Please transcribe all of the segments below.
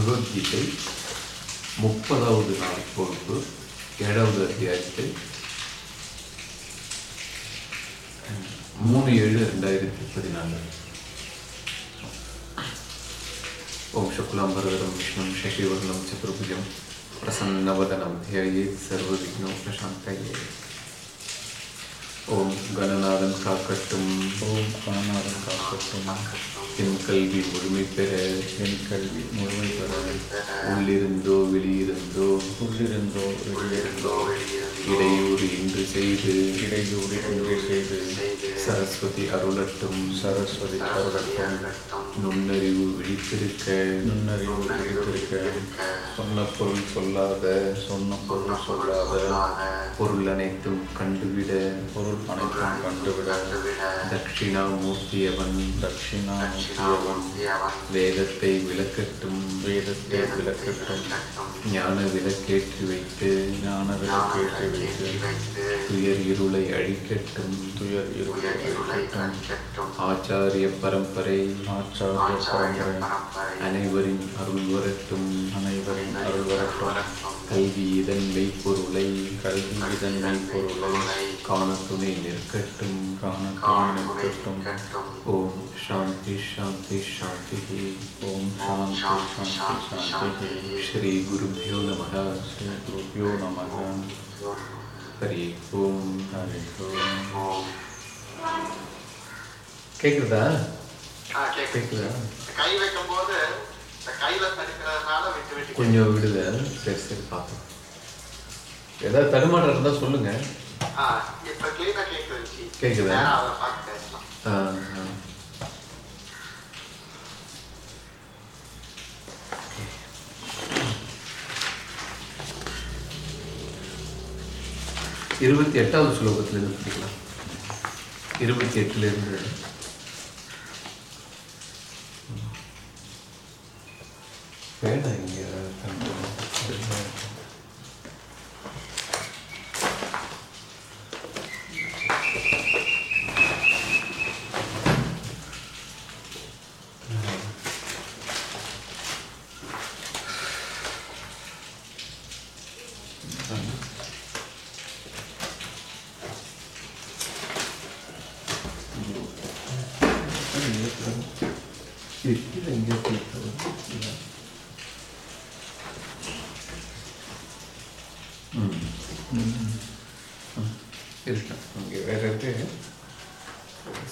பகவத்கீதை முப்பதாவது நாள் பொறுப்பு ஏழாவது அத்தியாயத்தில் மூணு ஏழு ரெண்டாயிரத்தி பதினாலு. ஓம் சுக்லாம்பரதரம் விஷ்ணு சசிவர்ணம் சதுர்புஜம் பிரசன்னவதனம் தியாயே சர்வவிக்னோபசாந்தயே ஓம் கணநாதன் காக்கட்டும். ஓம் கணநாதன் காக்கட்டும். என் கல்வி முழுமை பெற என் கல்வி முழுமை பெற. உள்ளிருந்தோ வெளியிருந்தோ. உள்ளிருந்தோ வெளியிருந்தோ. இடையூறு இன்று செய்து இடையூறு இன்றி செய்து சரஸ்வதி அருளட்டும். சரஸ்வதி கருடட்டும் நுண்ணறிவு விழித்திருக்க. நுண்ணறிவு விழித்திருக்க. சொன்ன பொருள் சொல்லாத. சொன்ன பொருள் சொல்லாத. பொருள் அனைத்தும் கண்டுவிட. பொருள் அனைத்தும் கண்டுவிட. தட்சிணாமூர்த்தியவன். தட்சிணாமூர்த்தியவன். வேதத்தை விளக்கட்டும். வேதத்தை விளக்கட்டும். ஞான விளக்கேற்றி வைத்து. ஞான விளக்கேற்றி துயர் இருளை அழிக்கட்டும் துயர் இருளை அழிக்கட்டும். ஆச்சாரிய பரம்பரை ஆச்சாரிய பரம்பரை அனைவரின் அருள் வரட்டும். அனைவரின் அருள் வரட்டும். கல்வி இதன் மெய்ப்பொருளை கல்வி இதன் மெய்ப்பொருளை காண துணை நிற்கட்டும். காண துணை நிற்கட்டும். ஓம் சாந்தி சாந்தி சாந்தி ஓம் சாந்தி சாந்தி சாந்தி ஸ்ரீ குருபியோ நம ஸ்ரீ குருபியோ நமக. ஹரி ஓம் ஹரி ஓம் கேக்குதா ஆ, கேக்குது. கை வைக்கும் போது கையில தடுக்கிறதுனால விட்டு விட்டு கொஞ்சம் விடுங்க சரி சரி பார்ப்போம் ஏதாவது தடுமாற்றம் இருந்தா சொல்லுங்க ஆ, இப்ப ஆ கேக்குது. கேக்குதா? இருபத்தி எட்டாவது ஸ்லோகத்திலிருந்து படிக்கலாம். இருபத்தி எட்டுலேருந்து. வேண்டாம் இங்கே. இருக்குது இங்கே இருக்கேன் இங்கே வேற இருக்கு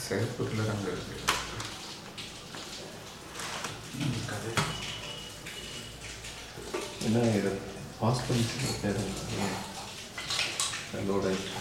செயல்பொருள் அங்கே இருக்கு என்ன இதை பாஸ் பண்ணிட்டு லோட் ஆயிடுச்சு